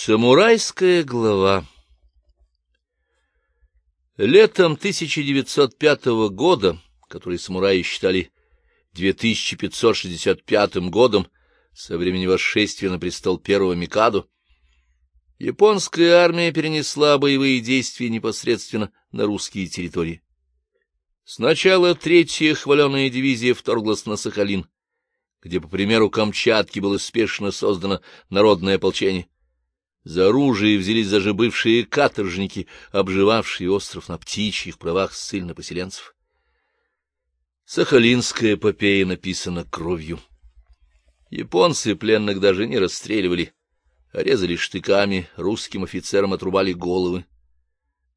Самурайская глава Летом 1905 года, который самураи считали 2565 годом, со времени восшествия на престол первого Микадо, японская армия перенесла боевые действия непосредственно на русские территории. Сначала третья хваленая дивизия вторглась на Сахалин, где, по примеру Камчатки, было спешно создано народное ополчение. За оружие взялись даже бывшие каторжники, обживавшие остров на птичьих правах ссыльно-поселенцев. Сахалинская эпопея написана кровью. Японцы пленных даже не расстреливали, а резали штыками, русским офицерам отрубали головы.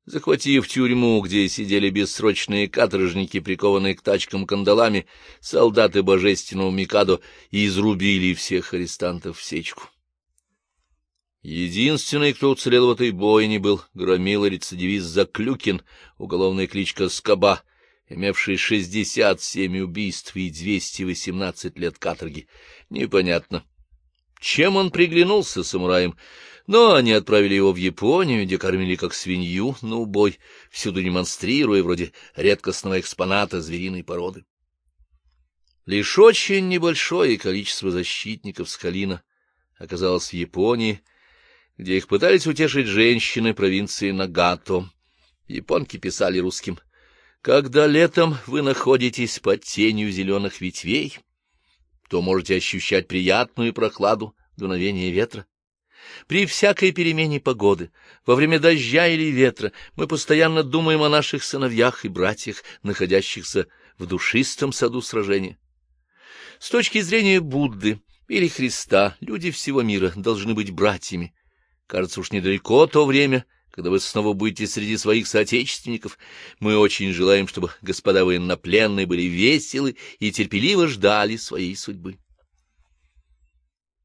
Захватив тюрьму, где сидели бессрочные каторжники, прикованные к тачкам кандалами, солдаты божественного Микадо изрубили всех арестантов в сечку. Единственный, кто уцелел в этой бойне, был громила-рецидивист Заклюкин, уголовная кличка Скоба, имевший 67 убийств и 218 лет каторги. Непонятно, чем он приглянулся самураем, но они отправили его в Японию, где кормили как свинью на убой, всюду демонстрируя вроде редкостного экспоната звериной породы. Лишь очень небольшое количество защитников Скалина оказалось в Японии, где их пытались утешить женщины провинции Нагато. Японки писали русским, «Когда летом вы находитесь под тенью зеленых ветвей, то можете ощущать приятную прохладу дуновения ветра. При всякой перемене погоды, во время дождя или ветра, мы постоянно думаем о наших сыновьях и братьях, находящихся в душистом саду сражения. С точки зрения Будды или Христа, люди всего мира должны быть братьями, Кажется, уж недалеко то время, когда вы снова будете среди своих соотечественников. Мы очень желаем, чтобы господа военнопленные были веселы и терпеливо ждали своей судьбы.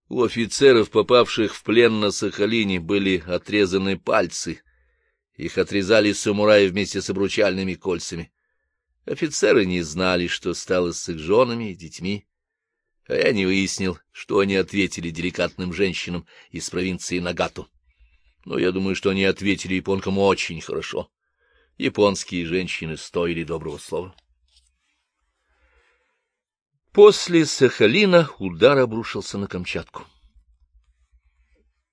У офицеров, попавших в плен на Сахалине, были отрезаны пальцы. Их отрезали самураи вместе с обручальными кольцами. Офицеры не знали, что стало с их женами и детьми. А я не выяснил, что они ответили деликатным женщинам из провинции Нагату но я думаю, что они ответили японкам очень хорошо. Японские женщины стоили доброго слова. После Сахалина удар обрушился на Камчатку.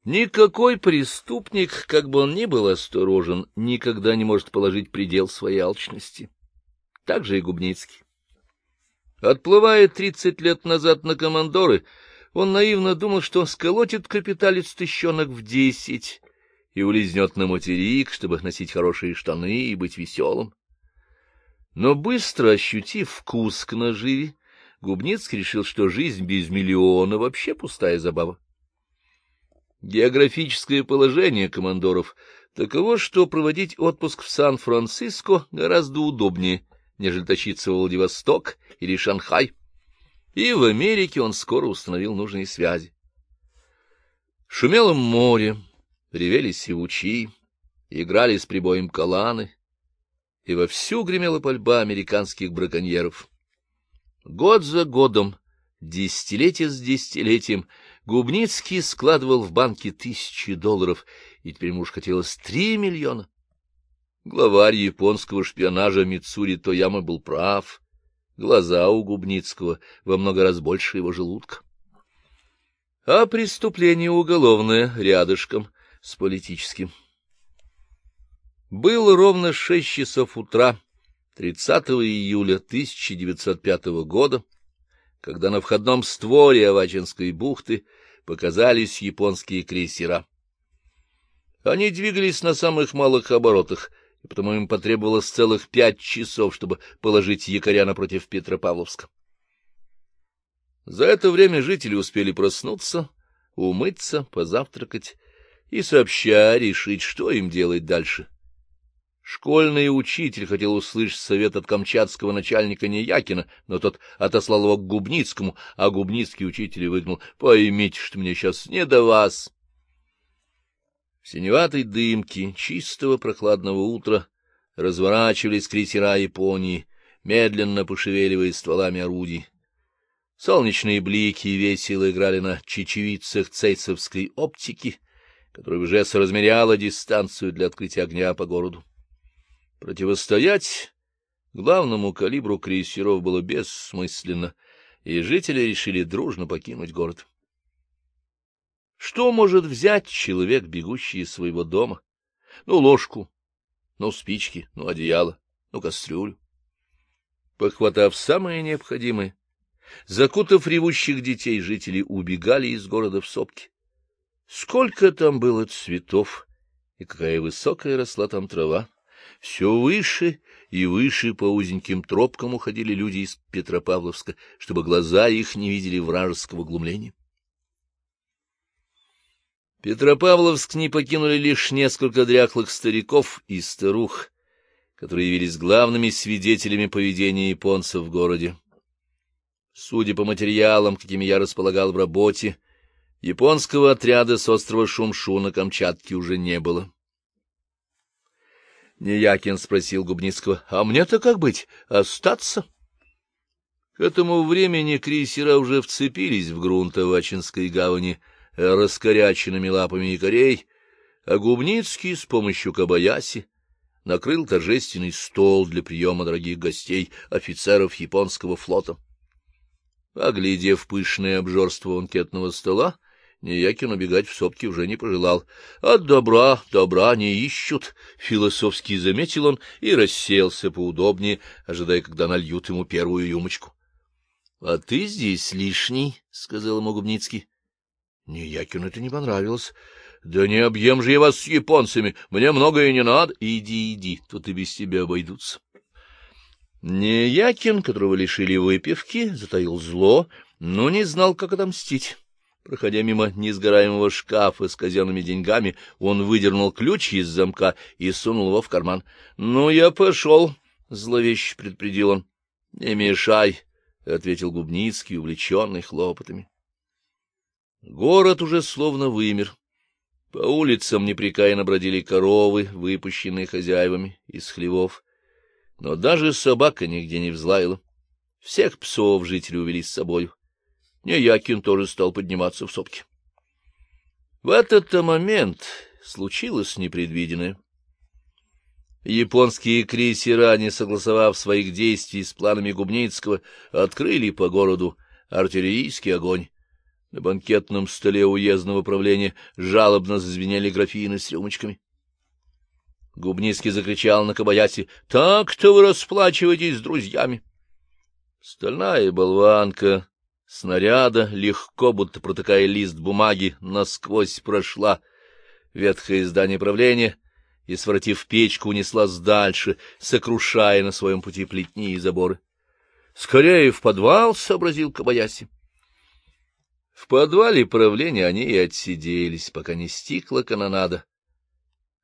Никакой преступник, как бы он ни был осторожен, никогда не может положить предел своей алчности. Так же и Губницкий. Отплывая тридцать лет назад на командоры, он наивно думал, что сколотит капиталец тыщенок в десять, и улизнет на материк, чтобы носить хорошие штаны и быть веселым. Но быстро ощутив вкус к наживе, Губницкий решил, что жизнь без миллиона вообще пустая забава. Географическое положение командоров таково, что проводить отпуск в Сан-Франциско гораздо удобнее, нежели тащиться в Владивосток или Шанхай. И в Америке он скоро установил нужные связи. Шумело море, ревели сивучи, играли с прибоем каланы, и вовсю гремела пальба американских браконьеров. Год за годом, десятилетие с десятилетием, Губницкий складывал в банке тысячи долларов, и теперь ему уж хотелось три миллиона. Главарь японского шпионажа Мицури Тояма был прав. Глаза у Губницкого во много раз больше его желудка. А преступление уголовное рядышком — с политическим. Было ровно шесть часов утра 30 июля 1905 года, когда на входном створе Авачинской бухты показались японские крейсера. Они двигались на самых малых оборотах, и потому им потребовалось целых пять часов, чтобы положить якоря напротив Петропавловска. За это время жители успели проснуться, умыться, позавтракать и сообща решить, что им делать дальше. Школьный учитель хотел услышать совет от камчатского начальника Неякина, но тот отослал его к Губницкому, а Губницкий учитель выдумал, «Поймите, что мне сейчас не до вас». В синеватой дымке чистого прохладного утра разворачивались крейсера Японии, медленно пошевеливая стволами орудий. Солнечные блики весело играли на чечевицах цейцевской оптики — которая уже соразмеряла дистанцию для открытия огня по городу. Противостоять главному калибру крейсеров было бессмысленно, и жители решили дружно покинуть город. Что может взять человек, бегущий из своего дома? Ну, ложку, ну, спички, ну, одеяло, ну, кастрюлю. Похватав самое необходимое, закутав ревущих детей, жители убегали из города в сопки. Сколько там было цветов, и какая высокая росла там трава! Все выше и выше по узеньким тропкам уходили люди из Петропавловска, чтобы глаза их не видели вражеского глумления. Петропавловск не покинули лишь несколько дряхлых стариков и старух, которые явились главными свидетелями поведения японцев в городе. Судя по материалам, какими я располагал в работе, японского отряда с острова Шумшу на Камчатке уже не было. Неякин спросил Губницкого, — А мне-то как быть, остаться? К этому времени крейсера уже вцепились в грунт Авачинской гавани раскоряченными лапами якорей, а Губницкий с помощью Кабаяси накрыл торжественный стол для приема дорогих гостей, офицеров японского флота. Оглядев пышное обжорство банкетного стола, Неякин убегать в сопки уже не пожелал. От добра добра не ищут, — философски заметил он и расселся поудобнее, ожидая, когда нальют ему первую юмочку. — А ты здесь лишний, — сказал ему Губницкий. Неякину это не понравилось. — Да не объем же я вас с японцами, мне многое не надо. Иди, иди, тут и без тебя обойдутся. Неякин, которого лишили выпивки, затаил зло, но не знал, как отомстить. Проходя мимо несгораемого шкафа с казенными деньгами, он выдернул ключ из замка и сунул его в карман. — Ну, я пошел, — зловеще предупредил он. — Не мешай, — ответил Губницкий, увлеченный хлопотами. Город уже словно вымер. По улицам непрекаянно бродили коровы, выпущенные хозяевами из хлевов. Но даже собака нигде не взлаяла. Всех псов жители увели с собою. Неякин тоже стал подниматься в сопки. В этот-то момент случилось непредвиденное. Японские крейсера, не согласовав своих действий с планами Губницкого, открыли по городу артиллерийский огонь. На банкетном столе уездного правления жалобно зазвенели графины с рюмочками. Губницкий закричал на Кабаяси, — Так-то вы расплачиваетесь с друзьями. Стальная болванка снаряда, легко, будто протыкая лист бумаги, насквозь прошла ветхое здание правления и, своротив печку, унеслась дальше, сокрушая на своем пути плетни и заборы. — Скорее в подвал! — сообразил Кабаяси. В подвале правления они и отсиделись, пока не стихла канонада,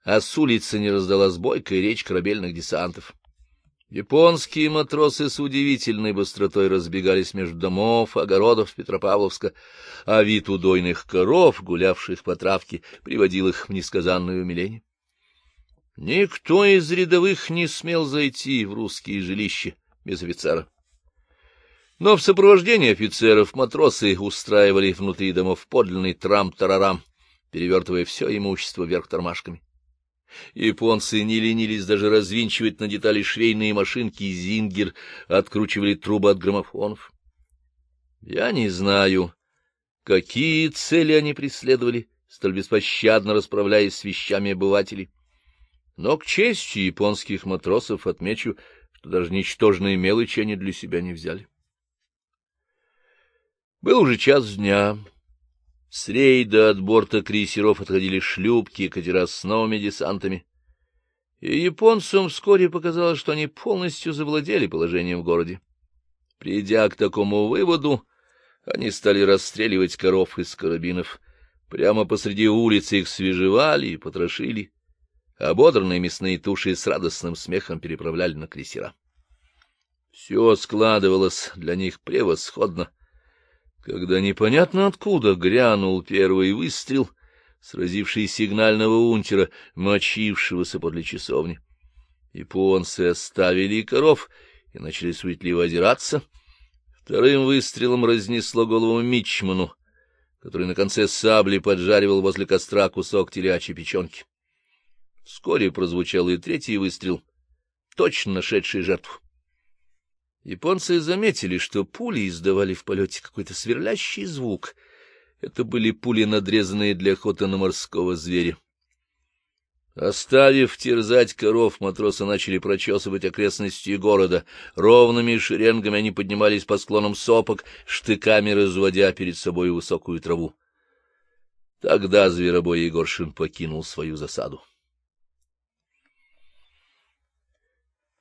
а с улицы не раздалась бойкая речь корабельных десантов. Японские матросы с удивительной быстротой разбегались между домов, огородов Петропавловска, а вид удойных коров, гулявших по травке, приводил их в несказанное умиление. Никто из рядовых не смел зайти в русские жилища без офицера. Но в сопровождении офицеров матросы устраивали внутри домов подлинный трам-тарарам, перевертывая все имущество вверх тормашками. Японцы не ленились даже развинчивать на детали швейные машинки и зингер, откручивали трубы от граммофонов. Я не знаю, какие цели они преследовали, столь беспощадно расправляясь с вещами обывателей. Но к чести японских матросов отмечу, что даже ничтожные мелочи они для себя не взяли. Был уже час дня. С рейда от борта крейсеров отходили шлюпки и катера с новыми десантами. И японцам вскоре показалось, что они полностью завладели положением в городе. Придя к такому выводу, они стали расстреливать коров из карабинов. Прямо посреди улицы их свежевали и потрошили. Ободранные мясные туши с радостным смехом переправляли на крейсера. Все складывалось для них превосходно когда непонятно откуда грянул первый выстрел, сразивший сигнального унтера, мочившегося подле часовни. Японцы оставили коров и начали суетливо озираться. Вторым выстрелом разнесло голову Мичману. который на конце сабли поджаривал возле костра кусок телячьей печенки. Вскоре прозвучал и третий выстрел, точно нашедший жертву. Японцы заметили, что пули издавали в полете какой-то сверлящий звук. Это были пули, надрезанные для охоты на морского зверя. Оставив терзать коров, матросы начали прочесывать окрестности города. Ровными шеренгами они поднимались по склонам сопок, штыками разводя перед собой высокую траву. Тогда зверобой Егоршин покинул свою засаду.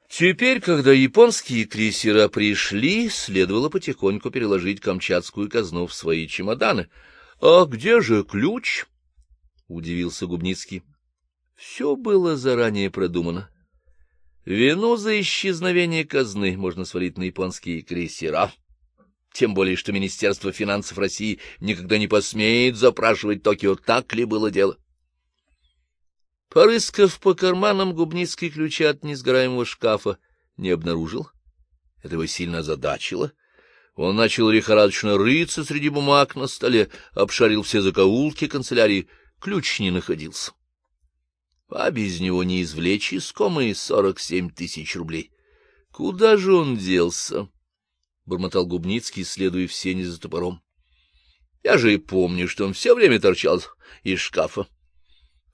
Теперь, когда японские крейсера пришли, следовало потихоньку переложить камчатскую казну в свои чемоданы. — А где же ключ? — удивился Губницкий. Все было заранее продумано. Вину за исчезновение казны можно свалить на японские крейсера. Тем более, что Министерство финансов России никогда не посмеет запрашивать Токио, так ли было дело. Порыскав по карманам, Губницкий ключа от несгораемого шкафа не обнаружил. Это его сильно озадачило. Он начал лихорадочно рыться среди бумаг на столе, обшарил все закоулки канцелярии. Ключ не находился. А без него не извлечь искомые сорок семь тысяч рублей. Куда же он делся? — бормотал Губницкий, следуя в сене за топором. — Я же и помню, что он все время торчал из шкафа.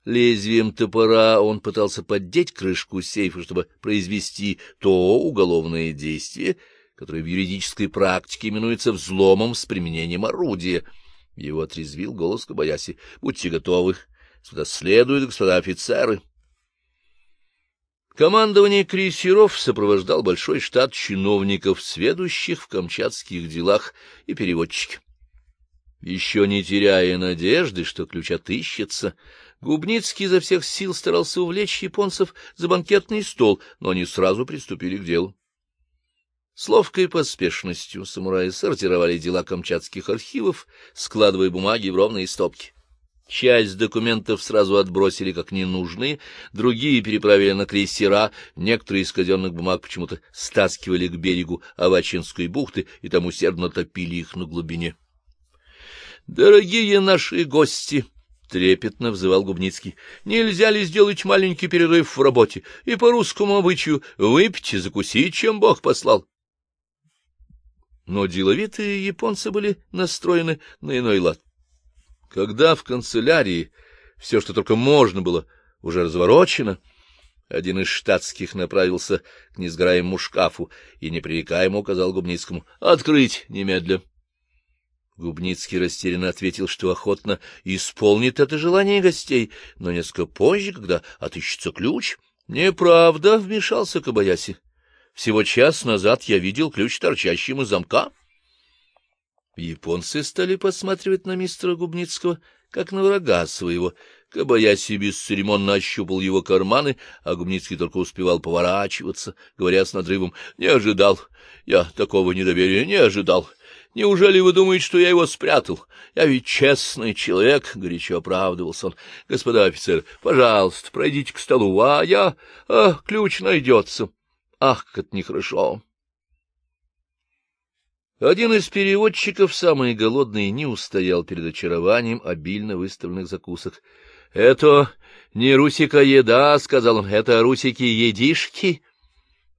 Лезвием топора он пытался поддеть крышку сейфа, чтобы произвести то уголовное действие, которое в юридической практике именуется взломом с применением орудия. Его отрезвил голос Кабаяси. — Будьте готовы. Сюда следуют, господа офицеры. Командование крейсеров сопровождал большой штат чиновников, сведущих в камчатских делах, и переводчики. Еще не теряя надежды, что ключ отыщется, Губницкий изо всех сил старался увлечь японцев за банкетный стол, но они сразу приступили к делу. С ловкой поспешностью самураи сортировали дела камчатских архивов, складывая бумаги в ровные стопки. Часть документов сразу отбросили как ненужные, другие переправили на крейсера, некоторые из казенных бумаг почему-то стаскивали к берегу Авачинской бухты и там усердно топили их на глубине. — Дорогие наши гости! — трепетно взывал Губницкий. — Нельзя ли сделать маленький перерыв в работе и по русскому обычаю выпить и закусить, чем Бог послал? Но деловитые японцы были настроены на иной лад. Когда в канцелярии все, что только можно было, уже разворочено, один из штатских направился к несгораемому шкафу и непререкаемо указал Губницкому «Открыть немедля». Губницкий растерянно ответил, что охотно исполнит это желание гостей, но несколько позже, когда отыщется ключ... — Неправда, — вмешался Кабаяси. — Всего час назад я видел ключ торчащим из замка. Японцы стали посматривать на мистера Губницкого, как на врага своего. Кабаяси бесцеремонно ощупал его карманы, а Губницкий только успевал поворачиваться, говоря с надрывом, — Не ожидал. Я такого недоверия не ожидал. Неужели вы думаете, что я его спрятал? Я ведь честный человек, — горячо оправдывался он. — Господа офицеры, пожалуйста, пройдите к столу, а я... А, ключ найдется. Ах, как это нехорошо. Один из переводчиков, самый голодный, не устоял перед очарованием обильно выставленных закусок. — Это не русика еда, — сказал он, — это русики-едишки.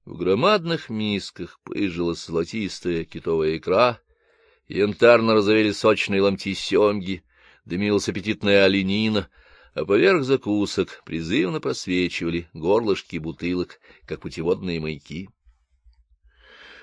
В громадных мисках пыжилась золотистая китовая икра, Янтарно разовели сочные ломти семги, дымилась аппетитная оленина, а поверх закусок призывно просвечивали горлышки бутылок, как путеводные маяки.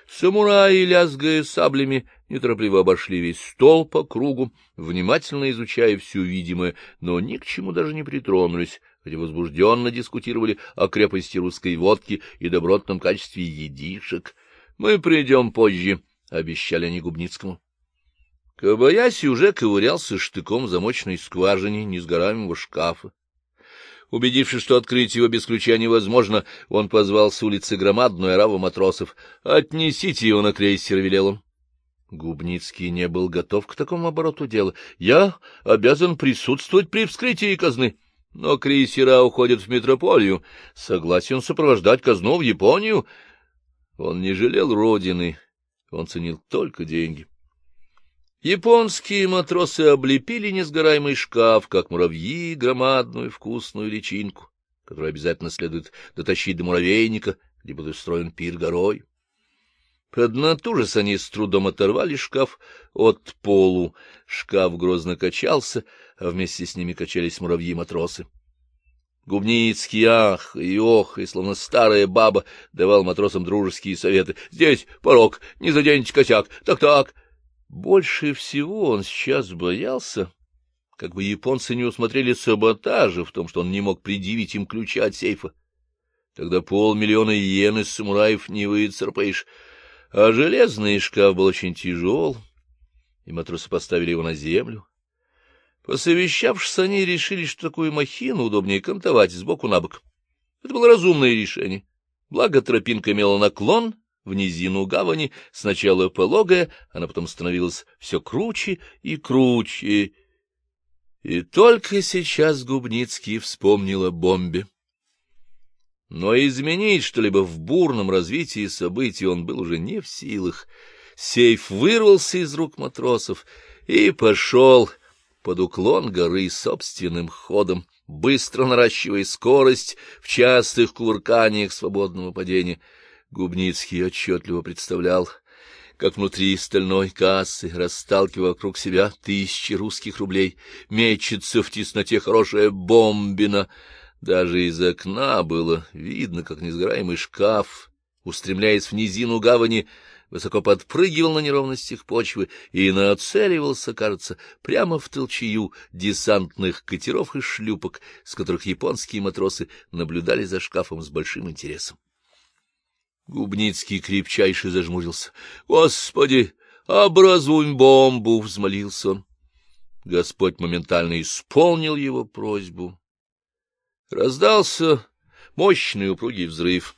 Самураи, лязгая саблями, неторопливо обошли весь стол по кругу, внимательно изучая все видимое, но ни к чему даже не притронулись, хотя возбужденно дискутировали о крепости русской водки и добротном качестве едишек. — Мы придем позже, — обещали они Губницкому. Кабаяси уже ковырялся штыком в замочной скважине несгораемого шкафа. Убедившись, что открыть его без ключа невозможно, он позвал с улицы громадную ораву матросов. — Отнесите его на крейсер, — велел он. Губницкий не был готов к такому обороту дела. — Я обязан присутствовать при вскрытии казны. Но крейсера уходят в метрополию. Согласен сопровождать казну в Японию. Он не жалел родины, он ценил только деньги. Японские матросы облепили несгораемый шкаф, как муравьи, громадную вкусную личинку, которую обязательно следует дотащить до муравейника, где будет устроен пир горой. Поднатужись они с трудом оторвали шкаф от полу. Шкаф грозно качался, а вместе с ними качались муравьи-матросы. Губницкий ах и ох, и словно старая баба давал матросам дружеские советы. «Здесь порог, не заденьте косяк, так-так». Больше всего он сейчас боялся, как бы японцы не усмотрели саботажа в том, что он не мог предъявить им ключи от сейфа. Тогда полмиллиона иен из самураев не выцарпаешь, а железный шкаф был очень тяжел, и матросы поставили его на землю. Посовещавшись, они решили, что такую махину удобнее кантовать сбоку на бок. Это было разумное решение. Благо тропинка имела наклон, в низину гавани, сначала пологая, она потом становилась все круче и круче. И только сейчас Губницкий вспомнил о бомбе. Но изменить что-либо в бурном развитии событий он был уже не в силах. Сейф вырвался из рук матросов и пошел под уклон горы собственным ходом, быстро наращивая скорость в частых кувырканиях свободного падения — Губницкий отчетливо представлял, как внутри стальной кассы, расталкивая вокруг себя тысячи русских рублей, мечется в тесноте хорошая бомбина. Даже из окна было видно, как несгораемый шкаф, устремляясь в низину гавани, высоко подпрыгивал на неровностях почвы и нацеливался, кажется, прямо в толчью десантных катеров и шлюпок, с которых японские матросы наблюдали за шкафом с большим интересом. Губницкий крепчайше зажмурился. — Господи, образуй бомбу! — взмолился он. Господь моментально исполнил его просьбу. Раздался мощный упругий взрыв.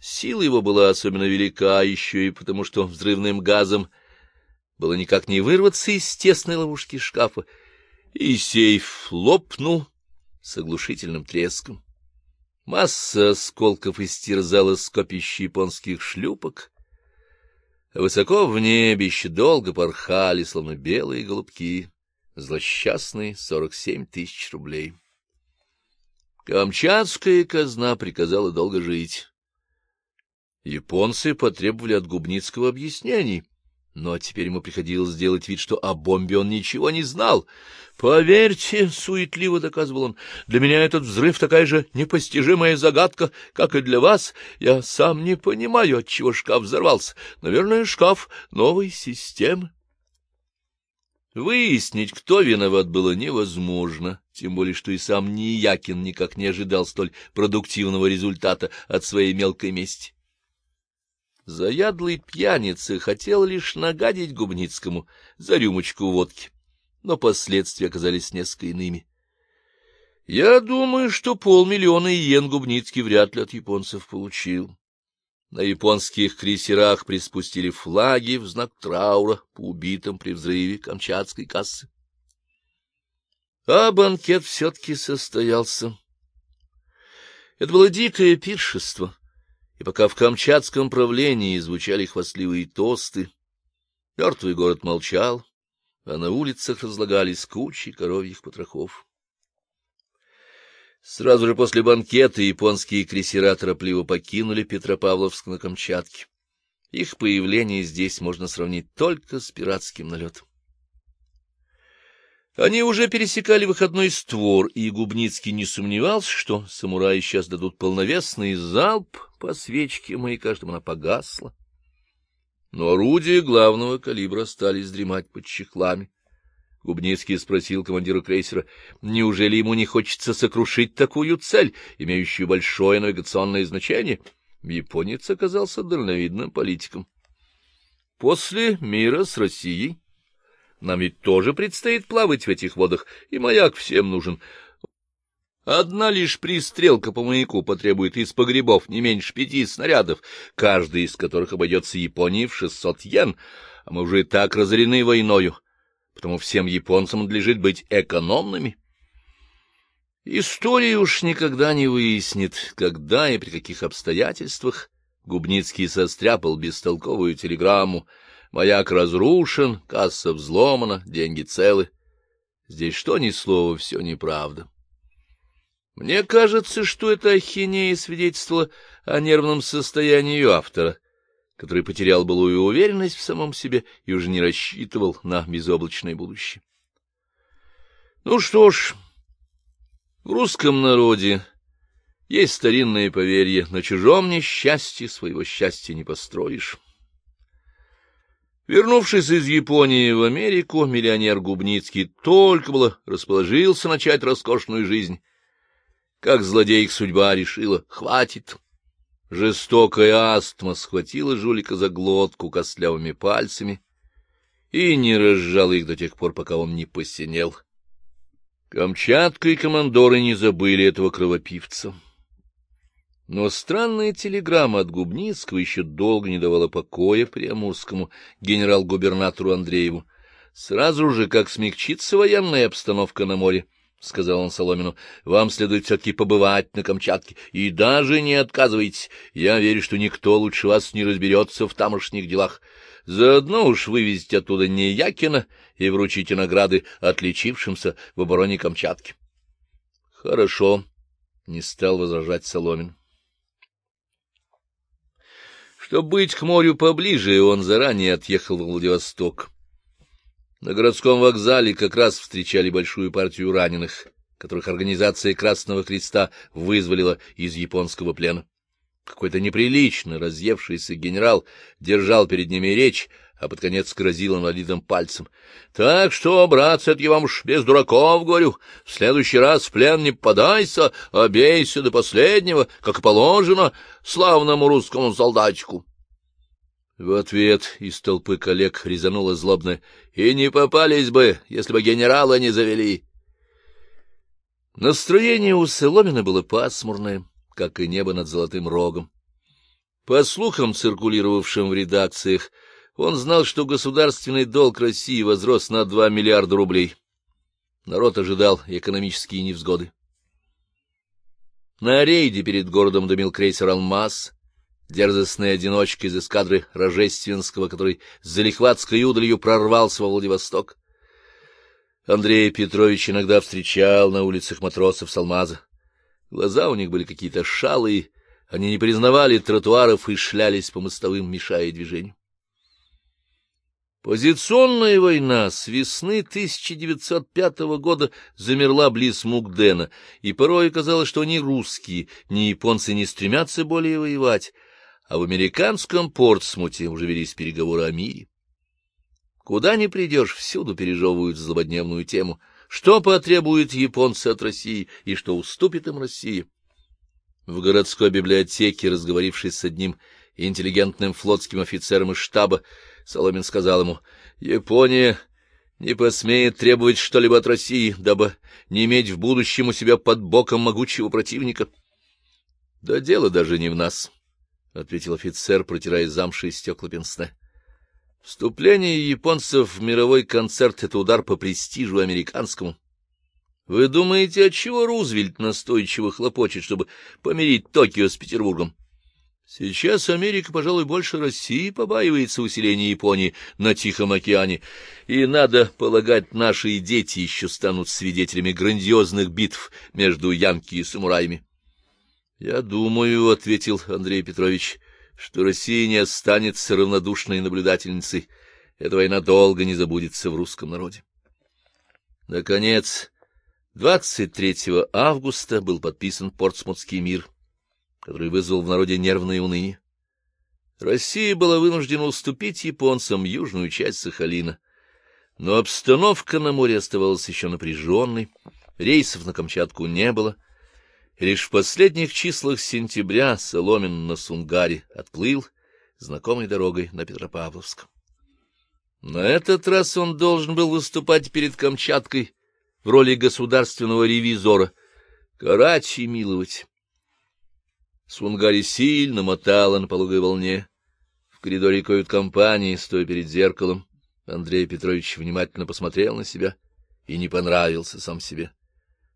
Сила его была особенно велика еще и потому, что взрывным газом было никак не вырваться из тесной ловушки шкафа, и сейф лопнул с оглушительным треском. Масса осколков истерзала скопище японских шлюпок, высоко в небе еще долго порхали, словно белые голубки, злосчастные сорок семь тысяч рублей. Камчатская казна приказала долго жить. Японцы потребовали от Губницкого объяснений. Но теперь ему приходилось сделать вид, что о бомбе он ничего не знал. «Поверьте», — суетливо доказывал он, — «для меня этот взрыв такая же непостижимая загадка, как и для вас. Я сам не понимаю, от чего шкаф взорвался. Наверное, шкаф новой системы». Выяснить, кто виноват, было невозможно, тем более, что и сам Ниякин никак не ожидал столь продуктивного результата от своей мелкой мести. Заядлый пьяница хотел лишь нагадить Губницкому за рюмочку водки, но последствия оказались несколько иными. Я думаю, что полмиллиона иен Губницкий вряд ли от японцев получил. На японских крейсерах приспустили флаги в знак траура по убитым при взрыве Камчатской кассы. А банкет все-таки состоялся. Это было дикое пиршество и пока в камчатском правлении звучали хвастливые тосты, мертвый город молчал, а на улицах разлагались кучи коровьих потрохов. Сразу же после банкета японские крейсера торопливо покинули Петропавловск на Камчатке. Их появление здесь можно сравнить только с пиратским налетом. Они уже пересекали выходной створ, и Губницкий не сомневался, что самураи сейчас дадут полновесный залп по свечке маяка, чтобы она погасла. Но орудия главного калибра стали дремать под чехлами. Губницкий спросил командира крейсера, неужели ему не хочется сокрушить такую цель, имеющую большое навигационное значение? Японец оказался дальновидным политиком. После мира с Россией нам ведь тоже предстоит плавать в этих водах, и маяк всем нужен. Одна лишь пристрелка по маяку потребует из погребов не меньше пяти снарядов, каждый из которых обойдется Японии в шестьсот йен, а мы уже и так разорены войною, потому всем японцам надлежит быть экономными. История уж никогда не выяснит, когда и при каких обстоятельствах Губницкий состряпал бестолковую телеграмму, Маяк разрушен, касса взломана, деньги целы. Здесь что ни слова, все неправда. Мне кажется, что эта ахинея свидетельствовала о нервном состоянии ее автора, который потерял былую уверенность в самом себе и уже не рассчитывал на безоблачное будущее. Ну что ж, в русском народе есть старинное поверье, на чужом несчастье своего счастья не построишь. Вернувшись из Японии в Америку, миллионер Губницкий только было расположился начать роскошную жизнь, как злодей судьба решила, хватит. Жестокая астма схватила жулика за глотку костлявыми пальцами и не разжала их до тех пор, пока он не посинел. Камчатка и командоры не забыли этого кровопивца. Но странная телеграмма от Губницкого еще долго не давала покоя Приамурскому генерал-губернатору Андрееву. Сразу же, как смягчится военная обстановка на море, — сказал он Соломину, — вам следует все-таки побывать на Камчатке. И даже не отказывайтесь. Я верю, что никто лучше вас не разберется в тамошних делах. Заодно уж вывезете оттуда Неякина и вручите награды отличившимся в обороне Камчатки. — Хорошо, — не стал возражать Соломин. Чтобы быть к морю поближе, он заранее отъехал в Владивосток. На городском вокзале как раз встречали большую партию раненых, которых организация Красного Креста вызволила из японского плена. Какой-то неприлично разъевшийся генерал держал перед ними речь, а под конец грозил инвалидом пальцем. — Так что, братцы, это я вам уж без дураков говорю, в следующий раз в плен не подайся, а бейся до последнего, как положено славному русскому солдатику. В ответ из толпы коллег резануло злобно. И не попались бы, если бы генерала не завели. Настроение у Соломина было пасмурное, как и небо над Золотым Рогом. По слухам, циркулировавшим в редакциях, он знал, что государственный долг России возрос на два миллиарда рублей. Народ ожидал экономические невзгоды. На рейде перед городом дымил крейсер «Алмаз», дерзостный одиночка из эскадры Рожественского, который с залихватской удалью прорвался во Владивосток. Андрей Петрович иногда встречал на улицах матросов с Алмаза. Глаза у них были какие-то шалые, они не признавали тротуаров и шлялись по мостовым, мешая движению. Позиционная война с весны 1905 года замерла близ Мугдена, и порой казалось, что ни русские, ни японцы не стремятся более воевать, а в американском Портсмуте уже велись переговоры о мире. Куда ни придешь, всюду пережевывают злободневную тему, что потребуют японцы от России и что уступит им Россия. В городской библиотеке, разговорившись с одним интеллигентным флотским офицером из штаба, Соломин сказал ему, «Япония не посмеет требовать что-либо от России, дабы не иметь в будущем у себя под боком могучего противника». Да дело даже не в нас. — ответил офицер, протирая замши стекла пенсне. — Вступление японцев в мировой концерт — это удар по престижу американскому. Вы думаете, отчего Рузвельт настойчиво хлопочет, чтобы помирить Токио с Петербургом? Сейчас Америка, пожалуй, больше России побаивается усиления Японии на Тихом океане, и, надо полагать, наши дети еще станут свидетелями грандиозных битв между янки и самураями. — Я думаю, — ответил Андрей Петрович, — что Россия не останется равнодушной наблюдательницей. Эта война долго не забудется в русском народе. Наконец, 23 августа был подписан Портсмутский мир, который вызвал в народе нервное уныние. Россия была вынуждена уступить японцам южную часть Сахалина, но обстановка на море оставалась еще напряженной, рейсов на Камчатку не было — лишь в последних числах сентября Соломин на Сунгаре отплыл знакомой дорогой на Петропавловск. На этот раз он должен был выступать перед Камчаткой в роли государственного ревизора, карать и миловать. Сунгари сильно мотала на пологой волне. В коридоре кают-компании, стоя перед зеркалом, Андрей Петрович внимательно посмотрел на себя и не понравился сам себе.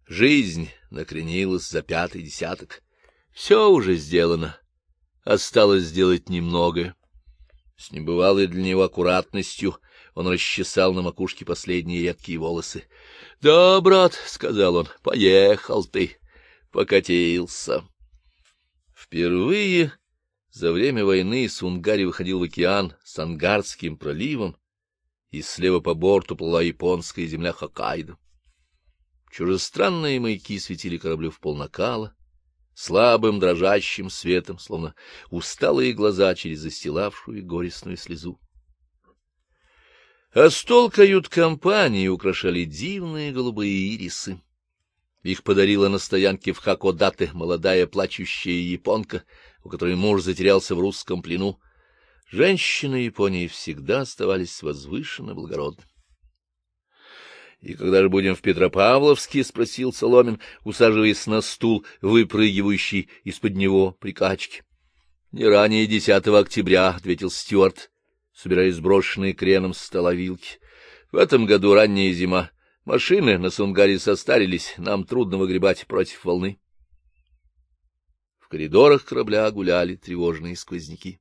Жизнь накренилась за пятый десяток. Все уже сделано. Осталось сделать немного. С небывалой для него аккуратностью он расчесал на макушке последние редкие волосы. — Да, брат, — сказал он, — поехал ты, покатился. Впервые за время войны Сунгари выходил в океан с Ангарским проливом, и слева по борту плыла японская земля Хоккайдо. Чужестранные маяки светили кораблю в полнакала, слабым дрожащим светом, словно усталые глаза через застилавшую горестную слезу. А стол кают-компании украшали дивные голубые ирисы. Их подарила на стоянке в Хакодате молодая плачущая японка, у которой муж затерялся в русском плену. Женщины Японии всегда оставались возвышенно благородны. — И когда же будем в Петропавловске? — спросил Соломин, усаживаясь на стул, выпрыгивающий из-под него при качке. — Не ранее 10 октября, — ответил Стюарт, собирая сброшенные креном с стола вилки. — В этом году ранняя зима. Машины на Сунгаре состарились, нам трудно выгребать против волны. В коридорах корабля гуляли тревожные сквозняки.